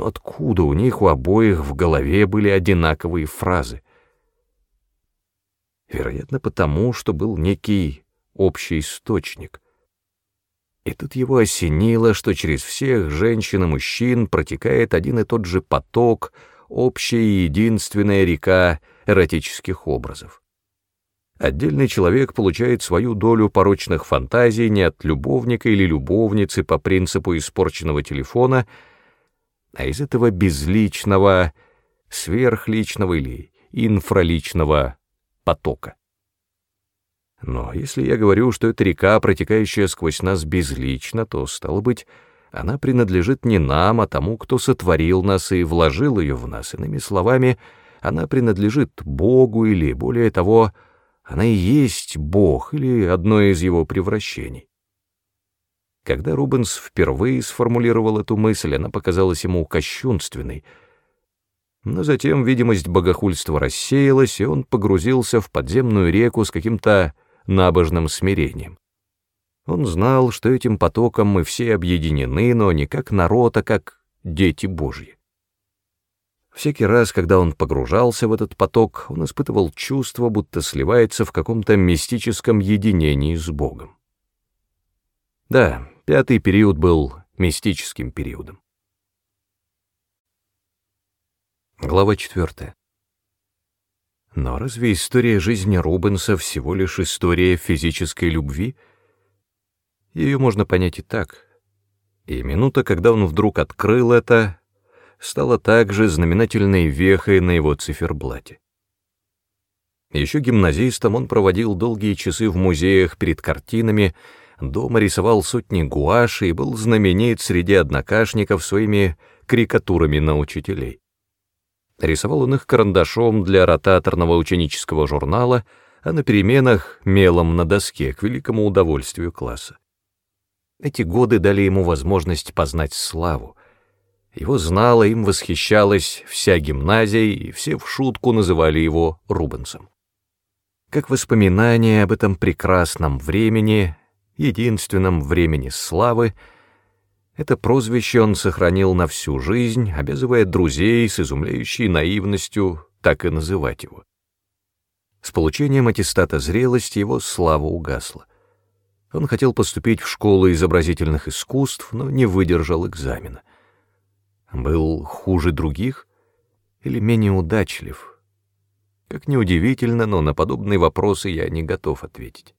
Но откуда у них у обоих в голове были одинаковые фразы? Вероятно, потому, что был некий общий источник. И тут его осенило, что через всех женщин и мужчин протекает один и тот же поток, общая и единственная река эротических образов. Отдельный человек получает свою долю порочных фантазий не от любовника или любовницы по принципу испорченного телефона, а из этого безличного, сверхличного или инфраличного потока. Но если я говорю, что эта река, протекающая сквозь нас безлично, то, стало быть, она принадлежит не нам, а тому, кто сотворил нас и вложил ее в нас. Иными словами, она принадлежит Богу или, более того, она и есть Бог или одно из его превращений. Когда Рубенс впервые сформулировал эту мысль, она показалась ему кощунственной, но затем видимость богохульства рассеялась, и он погрузился в подземную реку с каким-то набожным смирением. Он знал, что этим потоком мы все объединены, но не как народ, а как дети Божьи. Всякий раз, когда он погружался в этот поток, он испытывал чувство, будто сливается в каком-то мистическом единении с Богом. Да, пятый период был мистическим периодом. Глава четвертая. Но разве история жизни Рубенса всего лишь история физической любви? Ее можно понять и так. И минута, когда он вдруг открыл это, стала также знаменательной вехой на его циферблате. Еще гимназистом он проводил долгие часы в музеях перед картинами, дома рисовал сотни гуаши и был знаменит среди однокашников своими карикатурами на учителей. Рисовал он их карандашом для ротаторного ученического журнала, а на переменах — мелом на доске, к великому удовольствию класса. Эти годы дали ему возможность познать славу, его знала, им восхищалась вся гимназия, и все в шутку называли его Рубенсом. Как воспоминание об этом прекрасном времени, единственном времени славы, это прозвище он сохранил на всю жизнь, обязывая друзей с изумляющей наивностью так и называть его. С получением аттестата зрелости его слава угасла. Он хотел поступить в школу изобразительных искусств, но не выдержал экзамена. Был хуже других или менее удачлив? Как неудивительно, но на подобные вопросы я не готов ответить.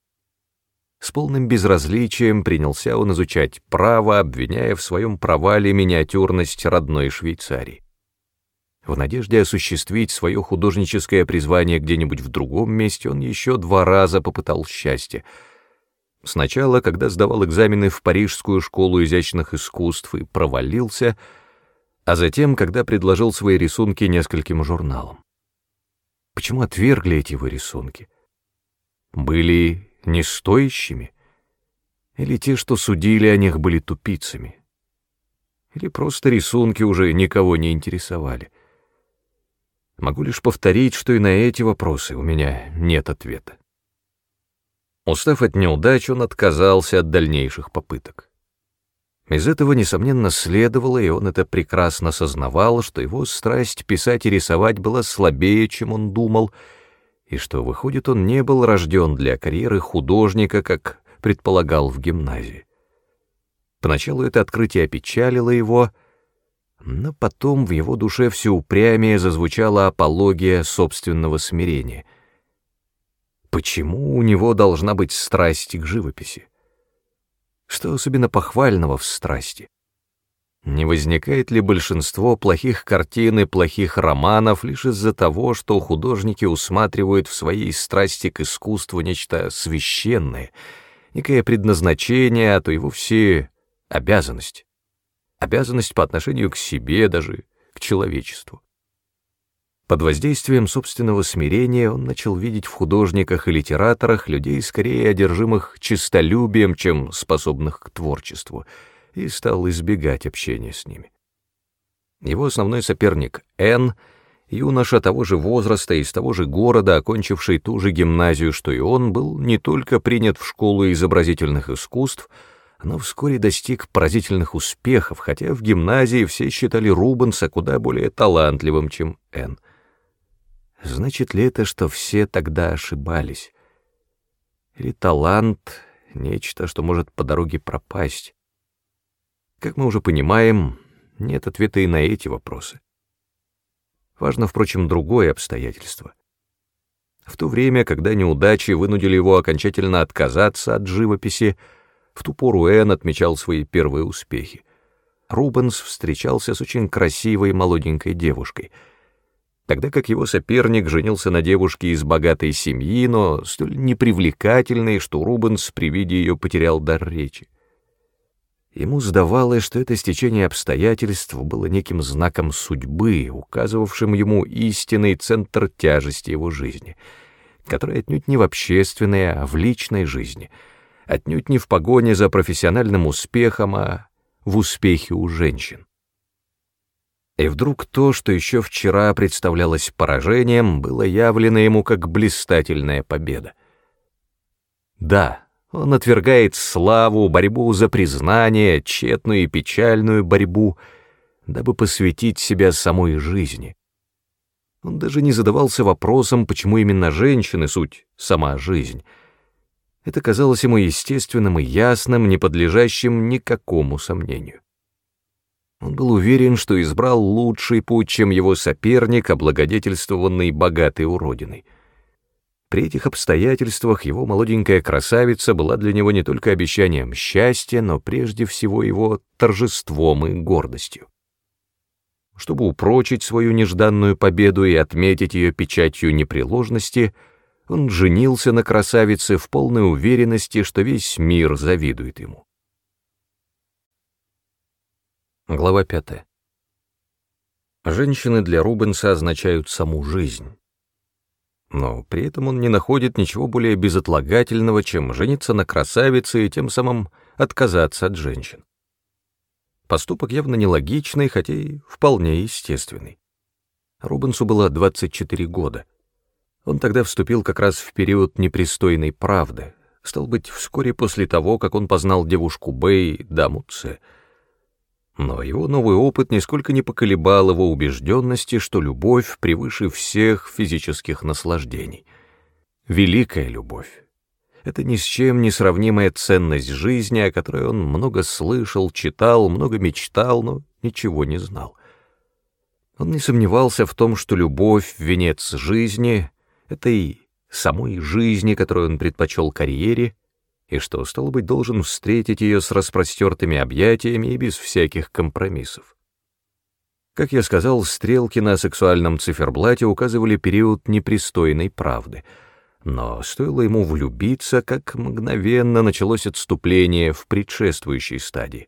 С полным безразличием принялся он изучать право, обвиняя в своем провале миниатюрность родной Швейцарии. В надежде осуществить свое художническое призвание где-нибудь в другом месте, он еще два раза попытал счастье. Сначала, когда сдавал экзамены в Парижскую школу изящных искусств и провалился — а затем, когда предложил свои рисунки нескольким журналам. Почему отвергли эти его рисунки? Были не стоящими? Или те, что судили о них, были тупицами? Или просто рисунки уже никого не интересовали? Могу лишь повторить, что и на эти вопросы у меня нет ответа. Устав от неудач, он отказался от дальнейших попыток. Из этого, несомненно, следовало, и он это прекрасно сознавал, что его страсть писать и рисовать была слабее, чем он думал, и что, выходит, он не был рожден для карьеры художника, как предполагал в гимназии. Поначалу это открытие опечалило его, но потом в его душе все упрямее зазвучала апология собственного смирения. Почему у него должна быть страсть к живописи? Что особенно похвального в страсти? Не возникает ли большинство плохих картин и плохих романов лишь из-за того, что художники усматривают в своей страсти к искусству нечто священное, некое предназначение, а то и вовсе обязанность? Обязанность по отношению к себе, даже к человечеству. Под воздействием собственного смирения он начал видеть в художниках и литераторах людей скорее одержимых честолюбием, чем способных к творчеству, и стал избегать общения с ними. Его основной соперник Н, юноша того же возраста из того же города, окончивший ту же гимназию, что и он, был не только принят в школу изобразительных искусств, но вскоре достиг поразительных успехов, хотя в гимназии все считали Рубенса куда более талантливым, чем Энн. Значит ли это, что все тогда ошибались? Или талант — нечто, что может по дороге пропасть? Как мы уже понимаем, нет ответа и на эти вопросы. Важно, впрочем, другое обстоятельство. В то время, когда неудачи вынудили его окончательно отказаться от живописи, в ту пору Энн отмечал свои первые успехи. Рубенс встречался с очень красивой молоденькой девушкой, тогда как его соперник женился на девушке из богатой семьи, но столь непривлекательной, что Рубенс при виде ее потерял дар речи. Ему сдавалось, что это стечение обстоятельств было неким знаком судьбы, указывавшим ему истинный центр тяжести его жизни, который отнюдь не в общественной, а в личной жизни — отнюдь не в погоне за профессиональным успехом, а в успехе у женщин. И вдруг то, что еще вчера представлялось поражением, было явлено ему как блистательная победа. Да, он отвергает славу, борьбу за признание, тщетную и печальную борьбу, дабы посвятить себя самой жизни. Он даже не задавался вопросом, почему именно женщины — суть сама жизнь — это казалось ему естественным и ясным, не подлежащим никакому сомнению. Он был уверен, что избрал лучший путь, чем его соперник, облагодетельствованный богатой уродиной. При этих обстоятельствах его молоденькая красавица была для него не только обещанием счастья, но прежде всего его торжеством и гордостью. Чтобы упрочить свою нежданную победу и отметить ее печатью непреложности — он женился на красавице в полной уверенности, что весь мир завидует ему. Глава пятая. Женщины для Рубенса означают саму жизнь. Но при этом он не находит ничего более безотлагательного, чем жениться на красавице и тем самым отказаться от женщин. Поступок явно нелогичный, хотя и вполне естественный. Рубенсу было 24 года. Он тогда вступил как раз в период непристойной правды, стал быть, вскоре после того, как он познал девушку Бэй, даму Ц. Но его новый опыт нисколько не поколебал его убежденности, что любовь превыше всех физических наслаждений. Великая любовь. Это ни с чем не сравнимая ценность жизни, о которой он много слышал, читал, много мечтал, но ничего не знал. Он не сомневался в том, что любовь — венец жизни — этой самой жизни, которую он предпочел карьере, и что, стало быть, должен встретить ее с распростертыми объятиями и без всяких компромиссов. Как я сказал, стрелки на сексуальном циферблате указывали период непристойной правды, но стоило ему влюбиться, как мгновенно началось отступление в предшествующей стадии.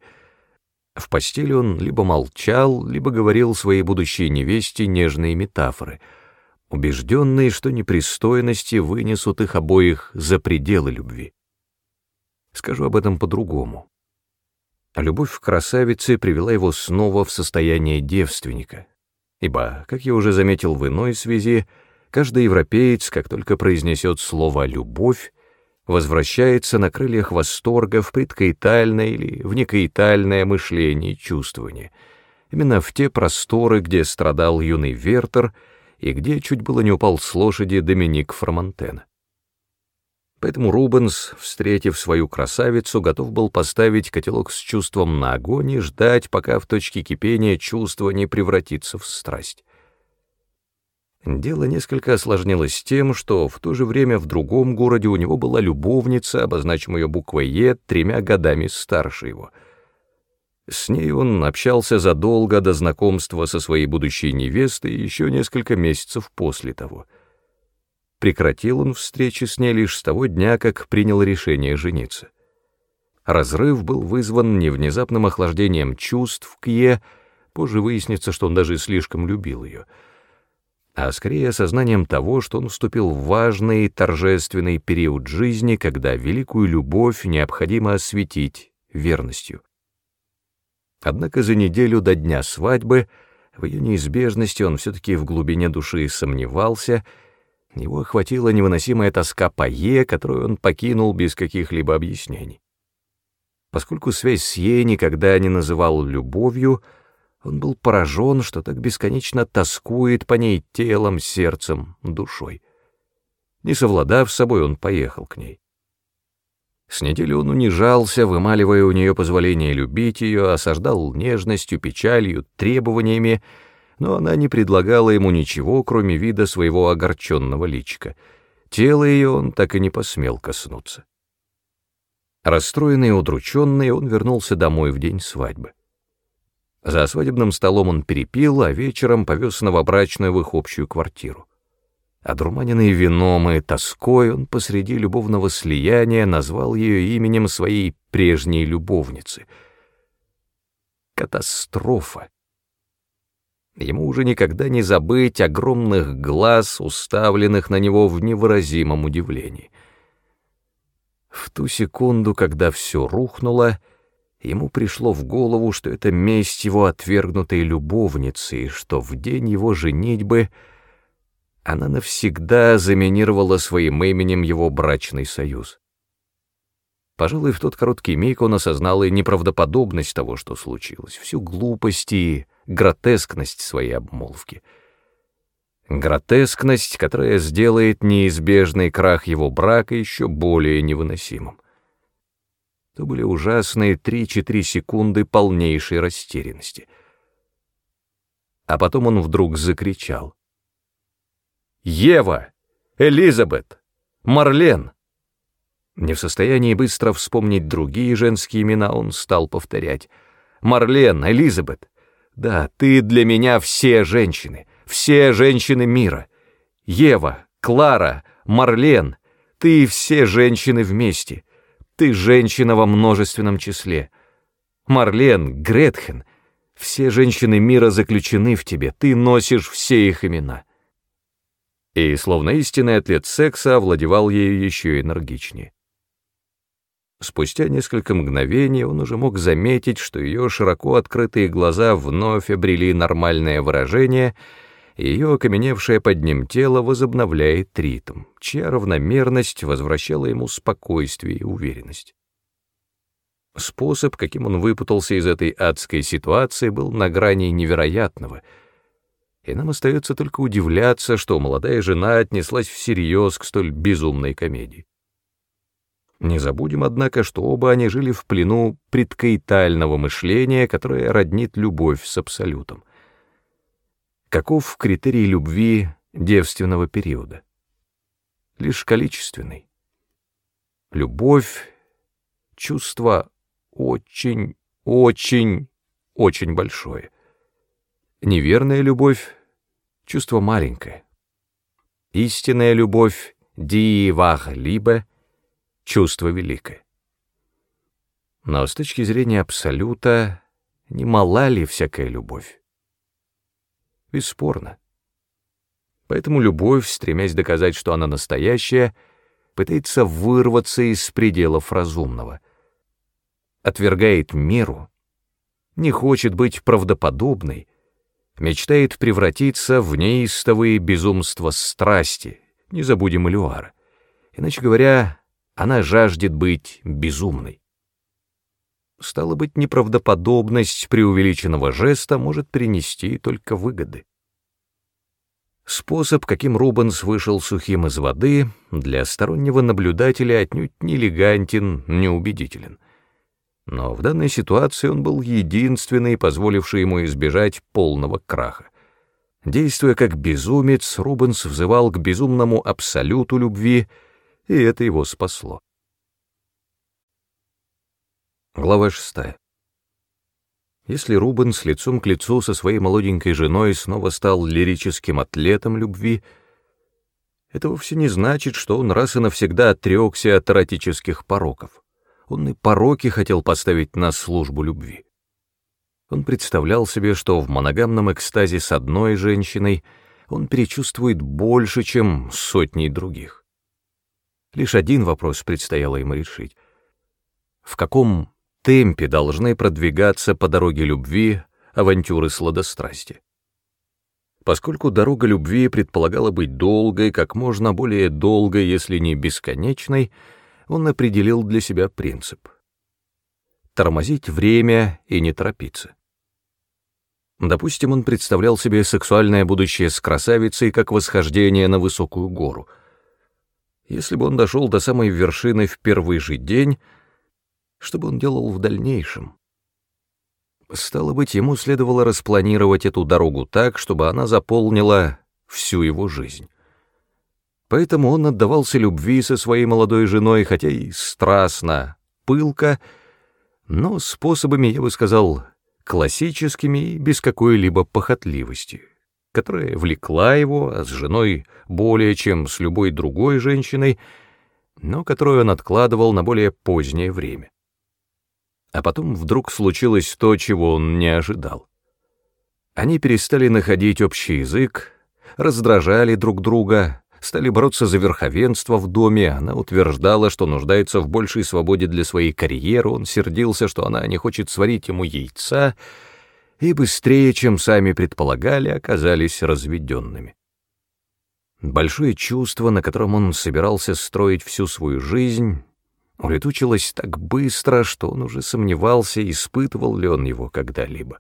В постели он либо молчал, либо говорил своей будущей невесте нежные метафоры — убежденные, что непристойности вынесут их обоих за пределы любви. Скажу об этом по-другому. Любовь к красавице привела его снова в состояние девственника, ибо, как я уже заметил в иной связи, каждый европеец, как только произнесет слово «любовь», возвращается на крыльях восторга в предкаитальное или внекаитальное мышление и чувствование, именно в те просторы, где страдал юный Вертер — и где чуть было не упал с лошади Доминик Фромантена. Поэтому Рубенс, встретив свою красавицу, готов был поставить котелок с чувством на огонь и ждать, пока в точке кипения чувство не превратится в страсть. Дело несколько осложнилось тем, что в то же время в другом городе у него была любовница, обозначим ее буквой «Е», тремя годами старше его — с ней он общался задолго до знакомства со своей будущей невестой еще несколько месяцев после того. Прекратил он встречи с ней лишь с того дня, как принял решение жениться. Разрыв был вызван не внезапным охлаждением чувств к Е, позже выяснится, что он даже слишком любил ее, а скорее осознанием того, что он вступил в важный торжественный период жизни, когда великую любовь необходимо осветить верностью. Однако за неделю до дня свадьбы в ее неизбежности он все-таки в глубине души сомневался, его охватила невыносимая тоска по Е, которую он покинул без каких-либо объяснений. Поскольку связь с ей никогда не называл любовью, он был поражен, что так бесконечно тоскует по ней телом, сердцем, душой. Не совладав с собой, он поехал к ней. С недели он унижался, вымаливая у нее позволение любить ее, осаждал нежностью, печалью, требованиями, но она не предлагала ему ничего, кроме вида своего огорченного личика. Тело ее он так и не посмел коснуться. Расстроенный и удрученный, он вернулся домой в день свадьбы. За свадебным столом он перепил, а вечером повез новобрачную в их общую квартиру. Одурманенный вином и тоской, он посреди любовного слияния назвал ее именем своей прежней любовницы. Катастрофа. Ему уже никогда не забыть огромных глаз, уставленных на него в невыразимом удивлении. В ту секунду, когда все рухнуло, ему пришло в голову, что это месть его отвергнутой любовницы, и что в день его женитьбы она навсегда заминировала своим именем его брачный союз. Пожалуй, в тот короткий миг он осознал и неправдоподобность того, что случилось, всю глупость и гротескность своей обмолвки — Гротескность, которая сделает неизбежный крах его брака еще более невыносимым. То были ужасные три-четыре секунды полнейшей растерянности. А потом он вдруг закричал. «Ева! Элизабет! Марлен!» Не в состоянии быстро вспомнить другие женские имена, он стал повторять. «Марлен, Элизабет! Да, ты для меня все женщины!» все женщины мира. Ева, Клара, Марлен, ты все женщины вместе. Ты женщина во множественном числе. Марлен, Гретхен, все женщины мира заключены в тебе, ты носишь все их имена. И, словно истинный атлет секса, овладевал ею еще энергичнее. Спустя несколько мгновений он уже мог заметить, что ее широко открытые глаза вновь обрели нормальное выражение — ее окаменевшее под ним тело возобновляет ритм, чья равномерность возвращала ему спокойствие и уверенность. Способ, каким он выпутался из этой адской ситуации, был на грани невероятного, и нам остается только удивляться, что молодая жена отнеслась всерьез к столь безумной комедии. Не забудем, однако, что оба они жили в плену предкаитального мышления, которое роднит любовь с абсолютом. Каков критерий любви девственного периода? Лишь количественный. Любовь — чувство очень, очень, очень большое. Неверная любовь — чувство маленькое. Истинная любовь — ди вах либо — чувство великое. Но с точки зрения Абсолюта, не мала ли всякая любовь? Бесспорно. Поэтому любовь, стремясь доказать, что она настоящая, пытается вырваться из пределов разумного. Отвергает меру, не хочет быть правдоподобной, мечтает превратиться в неистовые безумства страсти, не забудем Элюара. Иначе говоря, она жаждет быть безумной. Стало быть, неправдоподобность преувеличенного жеста может принести только выгоды. Способ, каким Рубенс вышел сухим из воды, для стороннего наблюдателя отнюдь не элегантен, не убедителен. Но в данной ситуации он был единственный, позволивший ему избежать полного краха. Действуя как безумец, Рубенс взывал к безумному абсолюту любви, и это его спасло. Глава шестая. Если Рубен с лицом к лицу со своей молоденькой женой снова стал лирическим атлетом любви, это вовсе не значит, что он раз и навсегда отрекся от эротических пороков. Он и пороки хотел поставить на службу любви. Он представлял себе, что в моногамном экстазе с одной женщиной он перечувствует больше, чем сотней других. Лишь один вопрос предстояло ему решить. В каком темпе должны продвигаться по дороге любви авантюры сладострасти. Поскольку дорога любви предполагала быть долгой, как можно более долгой, если не бесконечной, он определил для себя принцип. тормозить время и не торопиться. Допустим, он представлял себе сексуальное будущее с красавицей как восхождение на высокую гору. Если бы он дошел до самой вершины в первый же день, что бы он делал в дальнейшем? Стало быть, ему следовало распланировать эту дорогу так, чтобы она заполнила всю его жизнь. Поэтому он отдавался любви со своей молодой женой, хотя и страстно, пылко, но способами, я бы сказал, классическими и без какой-либо похотливости, которая влекла его, с женой более чем с любой другой женщиной, но которую он откладывал на более позднее время. А потом вдруг случилось то, чего он не ожидал. Они перестали находить общий язык, раздражали друг друга, стали бороться за верховенство в доме, она утверждала, что нуждается в большей свободе для своей карьеры, он сердился, что она не хочет сварить ему яйца, и быстрее, чем сами предполагали, оказались разведенными. Большое чувство, на котором он собирался строить всю свою жизнь, улетучилось так быстро, что он уже сомневался, испытывал ли он его когда-либо.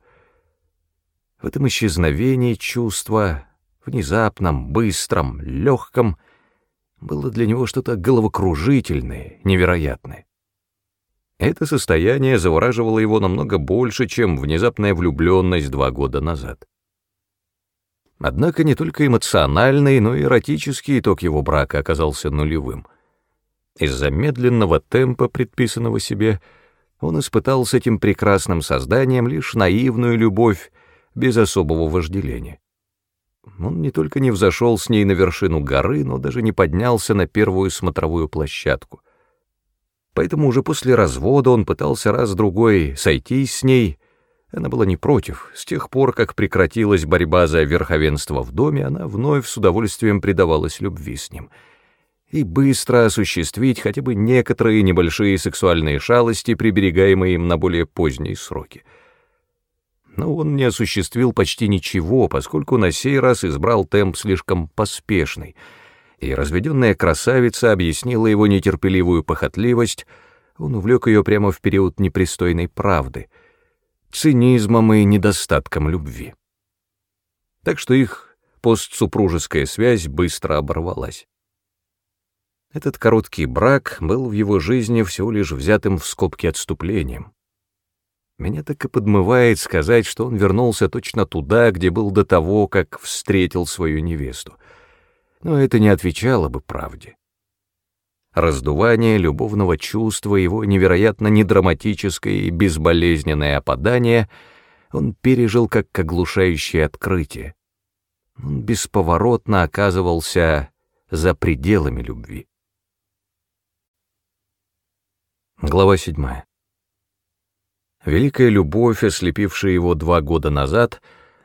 В этом исчезновении чувства, внезапном, быстром, легком, было для него что-то головокружительное, невероятное. Это состояние завораживало его намного больше, чем внезапная влюбленность два года назад. Однако не только эмоциональный, но и эротический итог его брака оказался нулевым. Из-за медленного темпа, предписанного себе, он испытал с этим прекрасным созданием лишь наивную любовь, без особого вожделения. Он не только не взошел с ней на вершину горы, но даже не поднялся на первую смотровую площадку. Поэтому уже после развода он пытался раз-другой сойтись с ней. Она была не против. С тех пор, как прекратилась борьба за верховенство в доме, она вновь с удовольствием предавалась любви с ним — и быстро осуществить хотя бы некоторые небольшие сексуальные шалости, приберегаемые им на более поздние сроки. Но он не осуществил почти ничего, поскольку на сей раз избрал темп слишком поспешный, и разведенная красавица объяснила его нетерпеливую похотливость, он увлек ее прямо в период непристойной правды, цинизмом и недостатком любви. Так что их постсупружеская связь быстро оборвалась. Этот короткий брак был в его жизни всего лишь взятым в скобки отступлением. Меня так и подмывает сказать, что он вернулся точно туда, где был до того, как встретил свою невесту. Но это не отвечало бы правде. Раздувание любовного чувства, его невероятно недраматическое и безболезненное опадание он пережил как оглушающее открытие. Он бесповоротно оказывался за пределами любви. Глава 7. Великая любовь, ослепившая его два года назад,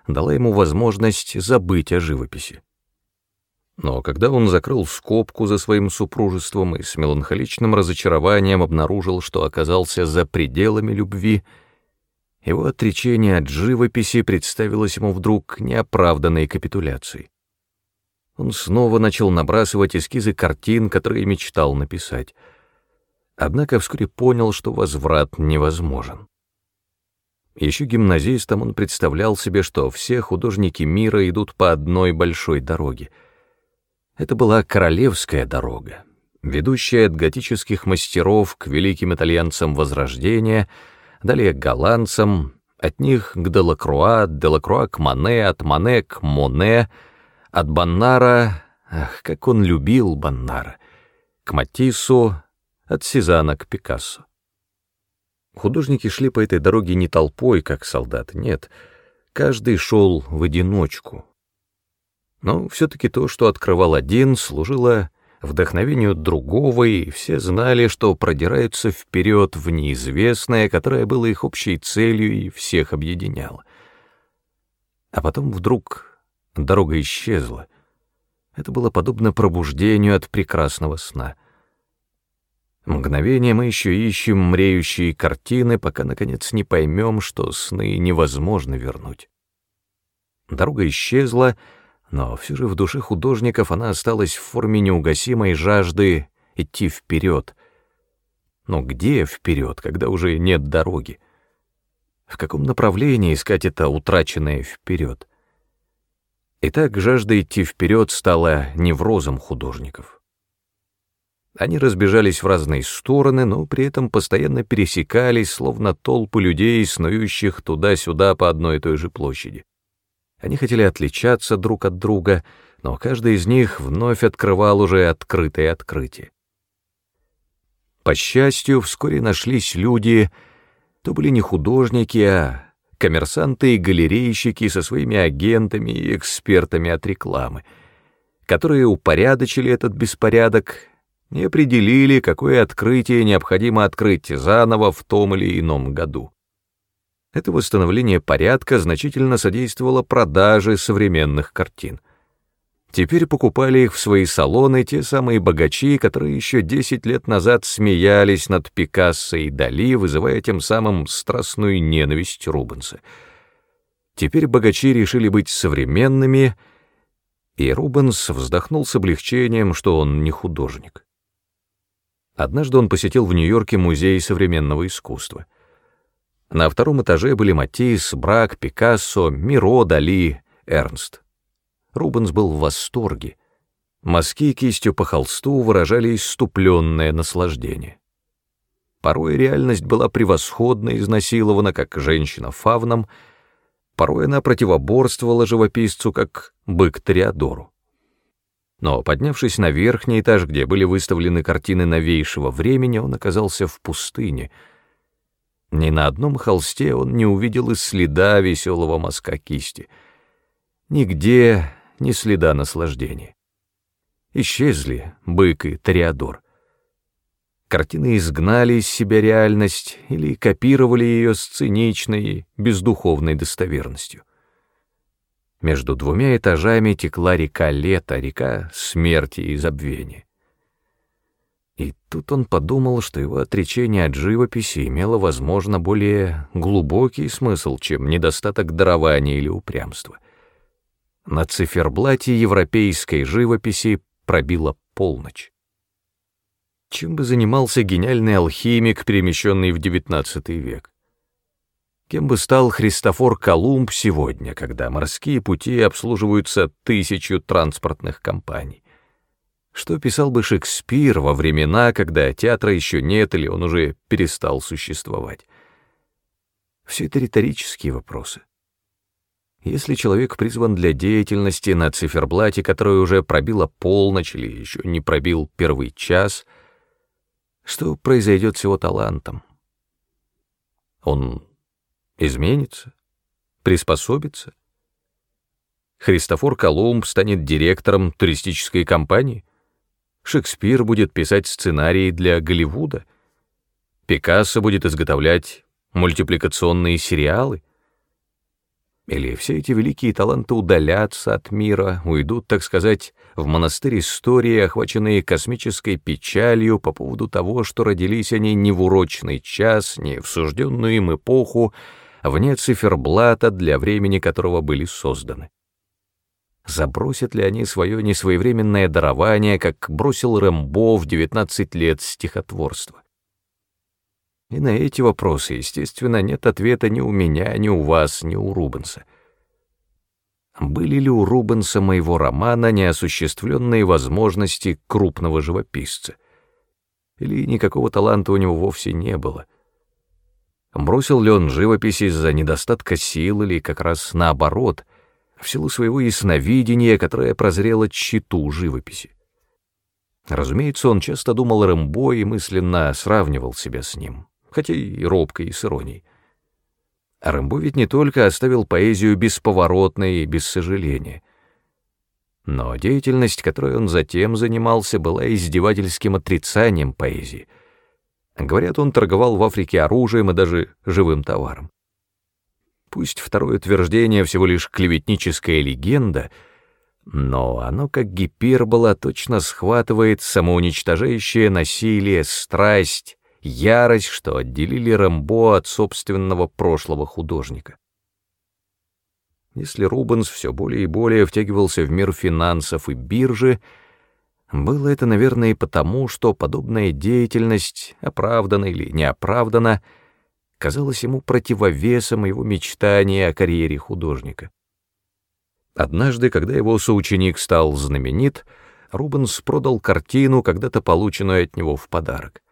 дала ему возможность забыть о живописи. Но когда он закрыл скобку за своим супружеством и с меланхоличным разочарованием обнаружил, что оказался за пределами любви, его отречение от живописи представилось ему вдруг неоправданной капитуляцией. Он снова начал набрасывать эскизы картин, которые мечтал написать — однако вскоре понял, что возврат невозможен. Еще гимназистом он представлял себе, что все художники мира идут по одной большой дороге. Это была королевская дорога, ведущая от готических мастеров к великим итальянцам Возрождения, далее к голландцам, от них к Делакруа, Делакруа к Мане, от Мане к Моне, от Баннара, ах, как он любил Баннара, к Матиссу, от Сезана к Пикассо. Художники шли по этой дороге не толпой, как солдаты, нет, каждый шел в одиночку. Но все-таки то, что открывал один, служило вдохновению другого, и все знали, что продираются вперед в неизвестное, которое было их общей целью и всех объединяло. А потом вдруг дорога исчезла. Это было подобно пробуждению от прекрасного сна — Мгновение мы еще ищем мреющие картины, пока, наконец, не поймем, что сны невозможно вернуть. Дорога исчезла, но все же в душе художников она осталась в форме неугасимой жажды идти вперед. Но где вперед, когда уже нет дороги? В каком направлении искать это утраченное вперед? Итак, жажда идти вперед стала неврозом художников. Они разбежались в разные стороны, но при этом постоянно пересекались, словно толпы людей, снующих туда-сюда по одной и той же площади. Они хотели отличаться друг от друга, но каждый из них вновь открывал уже открытое открытие. По счастью, вскоре нашлись люди, то были не художники, а коммерсанты и галерейщики со своими агентами и экспертами от рекламы, которые упорядочили этот беспорядок и определили, какое открытие необходимо открыть заново в том или ином году. Это восстановление порядка значительно содействовало продаже современных картин. Теперь покупали их в свои салоны те самые богачи, которые еще десять лет назад смеялись над Пикассо и Дали, вызывая тем самым страстную ненависть Рубенса. Теперь богачи решили быть современными, и Рубенс вздохнул с облегчением, что он не художник. Однажды он посетил в Нью-Йорке музей современного искусства. На втором этаже были Матисс, Брак, Пикассо, Миро, Дали, Эрнст. Рубенс был в восторге. Мазки кистью по холсту выражали иступленное наслаждение. Порой реальность была превосходно изнасилована, как женщина фавном, порой она противоборствовала живописцу, как бык Тореадору. Но, поднявшись на верхний этаж, где были выставлены картины новейшего времени, он оказался в пустыне. Ни на одном холсте он не увидел и следа веселого мазка кисти. Нигде ни следа наслаждения. Исчезли бык и Тореадор. Картины изгнали из себя реальность или копировали ее с циничной, бездуховной достоверностью. Между двумя этажами текла река лета, река смерти и забвения. И тут он подумал, что его отречение от живописи имело, возможно, более глубокий смысл, чем недостаток дарования или упрямства — на циферблате европейской живописи пробила полночь. Чем бы занимался гениальный алхимик, перемещенный в XIX век? Кем бы стал Христофор Колумб сегодня, когда морские пути обслуживаются тысячу транспортных компаний? Что писал бы Шекспир во времена, когда театра еще нет или он уже перестал существовать? Все это риторические вопросы. Если человек призван для деятельности на циферблате, который уже пробила полночь или еще не пробил первый час, что произойдет с его талантом? Он изменится, приспособится? Христофор Колумб станет директором туристической компании? Шекспир будет писать сценарии для Голливуда? Пикассо будет изготовлять мультипликационные сериалы? Или все эти великие таланты удалятся от мира, уйдут, так сказать, в монастырь истории, охваченные космической печалью по поводу того, что родились они не в урочный час, не в сужденную им эпоху, вне циферблата, для времени которого были созданы. Забросят ли они свое несвоевременное дарование, как бросил Рэмбо в 19 лет стихотворства? И на эти вопросы, естественно, нет ответа ни у меня, ни у вас, ни у Рубенса. Были ли у Рубенса моего романа неосуществленные возможности крупного живописца? Или никакого таланта у него вовсе не было? Бросил ли он живопись из-за недостатка сил или как раз наоборот, в силу своего ясновидения, которое прозрело читу живописи? Разумеется, он часто думал о Рэмбо и мысленно сравнивал себя с ним хотя и робко, и с иронией. А Рэмбо ведь не только оставил поэзию бесповоротной и без сожаления. Но деятельность, которой он затем занимался, была издевательским отрицанием поэзии. Говорят, он торговал в Африке оружием и даже живым товаром. Пусть второе утверждение всего лишь клеветническая легенда, но оно, как гипербола, точно схватывает самоуничтожающее насилие, страсть, ярость, что отделили Рэмбо от собственного прошлого художника. Если Рубенс все более и более втягивался в мир финансов и биржи, Было это, наверное, и потому, что подобная деятельность, оправдана или неоправдана, казалась ему противовесом его мечтания о карьере художника. Однажды, когда его соученик стал знаменит, Рубенс продал картину, когда-то полученную от него в подарок.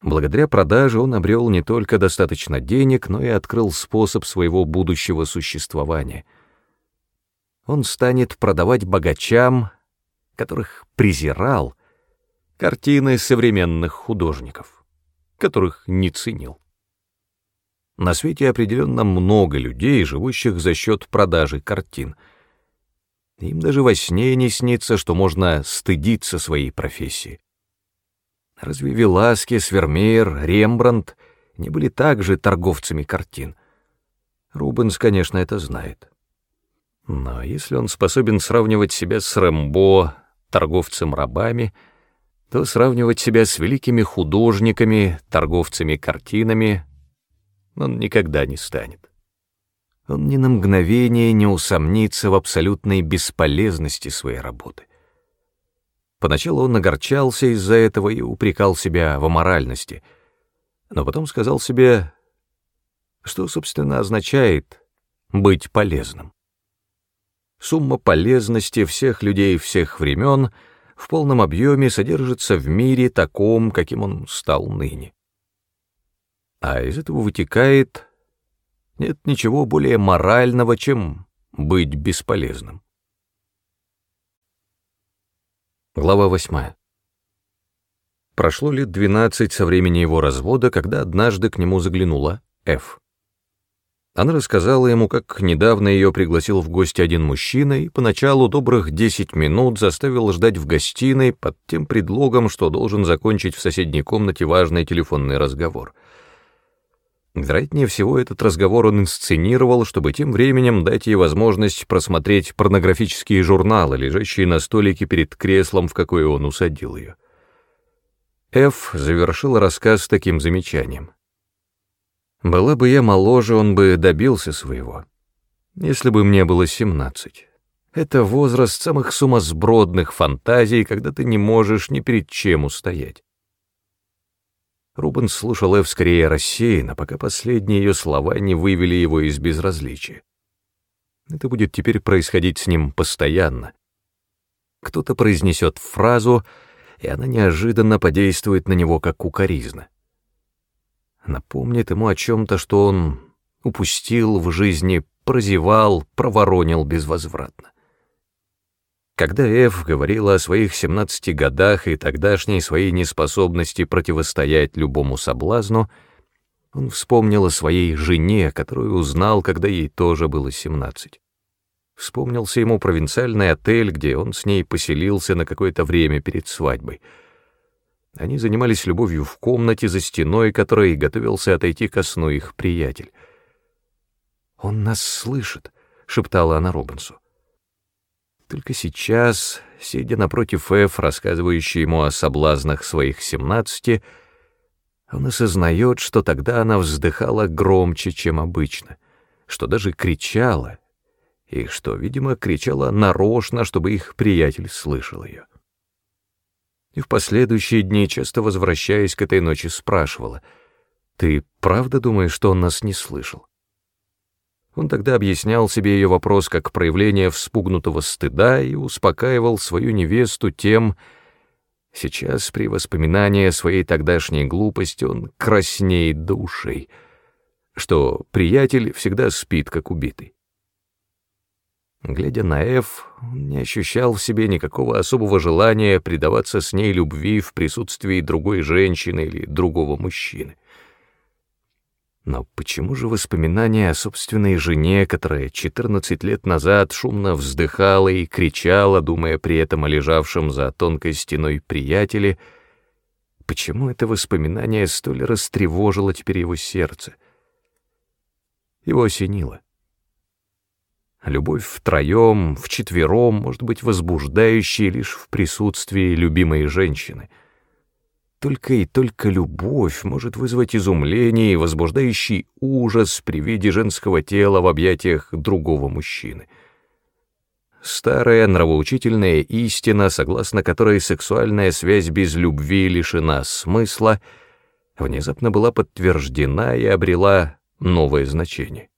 Благодаря продаже он обрел не только достаточно денег, но и открыл способ своего будущего существования. Он станет продавать богачам которых презирал, картины современных художников, которых не ценил. На свете определенно много людей, живущих за счет продажи картин. Им даже во сне не снится, что можно стыдиться своей профессии. Разве Веласкес, Вермеер, Рембрандт не были также торговцами картин? Рубенс, конечно, это знает. Но если он способен сравнивать себя с Рэмбо, торговцем рабами, то сравнивать себя с великими художниками, торговцами картинами он никогда не станет. Он ни на мгновение не усомнится в абсолютной бесполезности своей работы. Поначалу он огорчался из-за этого и упрекал себя в аморальности, но потом сказал себе, что, собственно, означает быть полезным сумма полезности всех людей всех времен в полном объеме содержится в мире таком, каким он стал ныне. А из этого вытекает нет ничего более морального, чем быть бесполезным. Глава восьмая. Прошло лет двенадцать со времени его развода, когда однажды к нему заглянула Ф. Она рассказала ему, как недавно ее пригласил в гости один мужчина и поначалу добрых десять минут заставил ждать в гостиной под тем предлогом, что должен закончить в соседней комнате важный телефонный разговор. Вероятнее всего, этот разговор он инсценировал, чтобы тем временем дать ей возможность просмотреть порнографические журналы, лежащие на столике перед креслом, в какое он усадил ее. Ф завершил рассказ таким замечанием. Была бы я моложе, он бы добился своего. Если бы мне было семнадцать. Это возраст самых сумасбродных фантазий, когда ты не можешь ни перед чем устоять. Рубен слушал Эв скорее рассеянно, пока последние ее слова не вывели его из безразличия. Это будет теперь происходить с ним постоянно. Кто-то произнесет фразу, и она неожиданно подействует на него, как укоризна напомнит ему о чем-то, что он упустил в жизни, прозевал, проворонил безвозвратно. Когда Эв говорила о своих 17 годах и тогдашней своей неспособности противостоять любому соблазну, он вспомнил о своей жене, которую узнал, когда ей тоже было 17. Вспомнился ему провинциальный отель, где он с ней поселился на какое-то время перед свадьбой — они занимались любовью в комнате за стеной, которой готовился отойти ко сну их приятель. «Он нас слышит», — шептала она Робинсу. Только сейчас, сидя напротив Эф, рассказывающий ему о соблазнах своих семнадцати, он осознает, что тогда она вздыхала громче, чем обычно, что даже кричала, и что, видимо, кричала нарочно, чтобы их приятель слышал ее и в последующие дни, часто возвращаясь к этой ночи, спрашивала, «Ты правда думаешь, что он нас не слышал?» Он тогда объяснял себе ее вопрос как проявление вспугнутого стыда и успокаивал свою невесту тем, сейчас при воспоминании о своей тогдашней глупости он краснеет душей, что приятель всегда спит, как убитый. Глядя на Эв, он не ощущал в себе никакого особого желания предаваться с ней любви в присутствии другой женщины или другого мужчины. Но почему же воспоминания о собственной жене, которая 14 лет назад шумно вздыхала и кричала, думая при этом о лежавшем за тонкой стеной приятеле, почему это воспоминание столь растревожило теперь его сердце? Его осенило. Любовь втроем, вчетвером может быть возбуждающей лишь в присутствии любимой женщины. Только и только любовь может вызвать изумление и возбуждающий ужас при виде женского тела в объятиях другого мужчины. старая нравоучительная истина, согласно которой сексуальная связь без любви лишена смысла, внезапно была подтверждена и обрела новое значение.